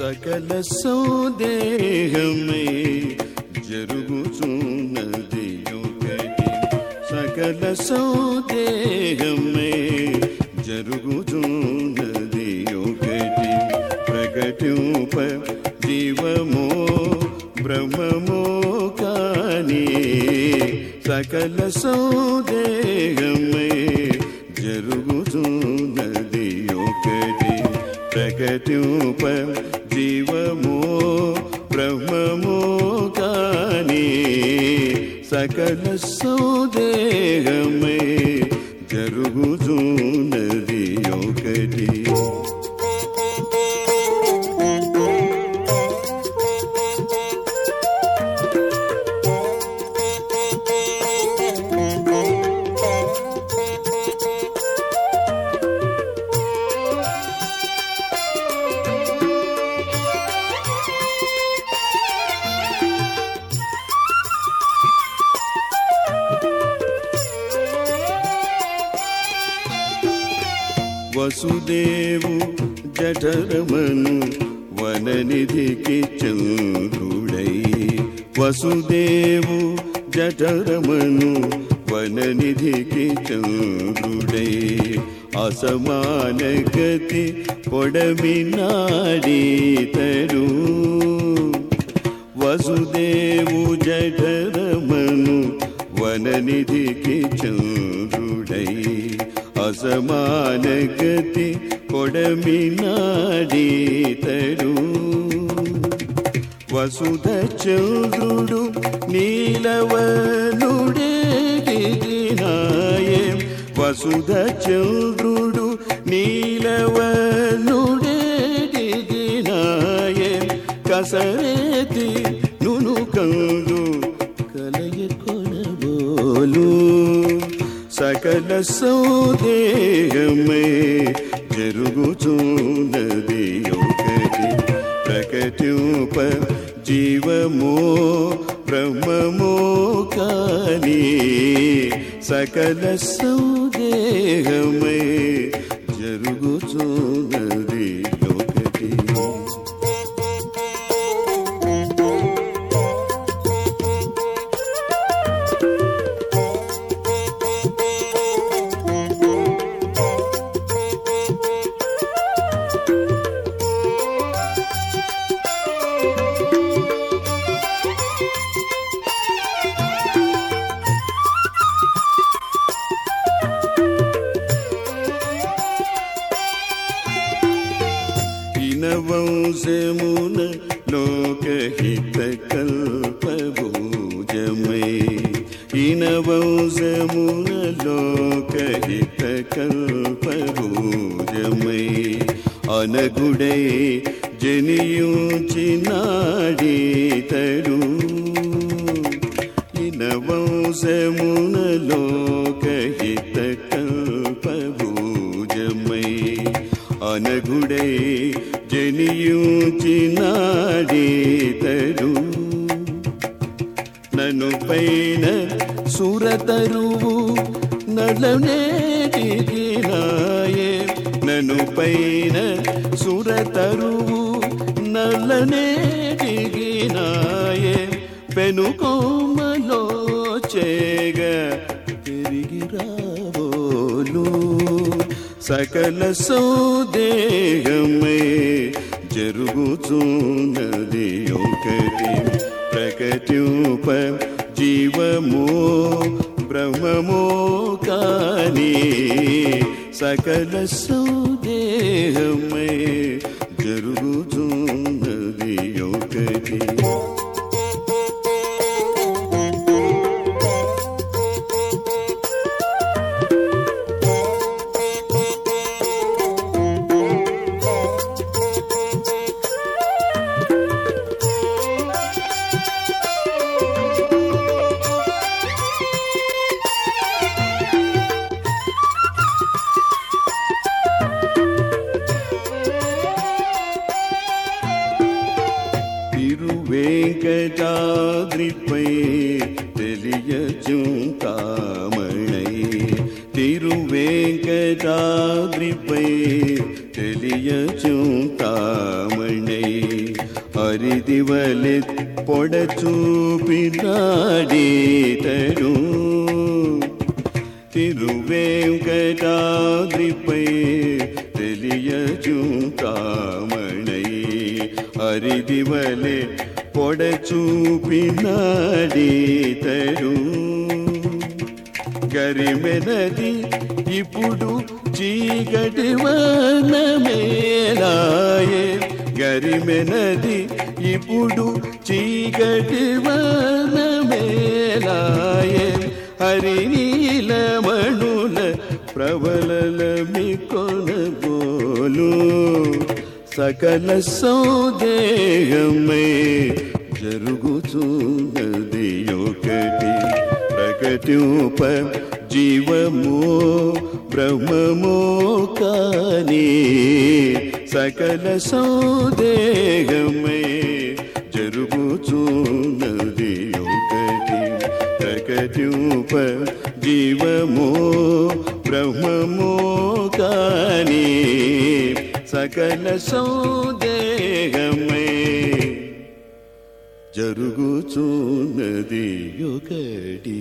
सकल सोदेह मे जरुच नलियो सकल सोदेहमे नलियो प्रगतिवो ब्रह्मो कनी। सकल सौ देहमे प्रगत्युप जीव मो ब्रह्म मो कनी सकल नदी योगदी వసుదేవు జఠరమను వననిధికి చంద్రుడై. వసుదేవు జఠరమను వననిధికి చంద్రుడై. అసమాన గతి పొడమినాడీతడు వసుదేవు జఠరమను వననిధికి చంద్రుడై. అసమాన గతి కొడమినాడీతడు వసుధ చంద్రుడు నీలవనుడేగినాయే వసుధ చంద్రుడు నీలవనుడేగినాయే కసరేతి నును కందు కలయ కొనబోలు సకల సౌదేహమే జరుగుతున్నది ఒకటి. ప్రకటింప జీవమో బ్రహ్మమో కానీ సకల సౌదేహమే ौ सून लोक हितकल् प्रबूजमय हीनवं सून लोकल प्रबुज मय अनगुडे जनियु चिनाडी धरु लोकल प्रबूजमय अनगुडे ఇనవంశమున లోకహిత కల్పభూజమై అనగుడై జనియుచినాడీతడు నన్ను పైన సురతరువు నల్లనేటినాయే నన్ను పైన సురతరువు నల్లనేటినాయే పెనుకోమలో చేగ తిరిగిరావోలు సకల సౌదేహమే జరుగుతున్నది ఒకటి ప్రకటింప జీవమో బ్రహ్మమో కాని సకల సౌదేహమే மறிப்பை தெளியச்சும் தாமணை திருவேங்கதாதிரிப்பை தெளியச்சும் தாமணை அரிதிவலி பொடச்சூப்பினாடி தரும். திருவேங்கடாதிரிப்பை தெளியச்சும் தாமணை அரிதிவலே పొడచూపినాడీతడు గరిమెనది ఇప్పుడు చీకటి వనమేలాయే. గరిమెనది ఇప్పుడు చీకటి వనమేలాయే. హరినీలమణుల ప్రబలమి కొనబోలు సకల సౌదేహమే జరుగుతున్నది ఒకటి ప్రకటింప జీవమో బ్రహ్మమో కానీ సకల సౌదేహమే జరుగుతున్నది ఒకటి ప్రకటింప జీవమో బ్రహ్మమో కానీ సకల సౌదేహమే. జరుగుచున్నది ఒకటి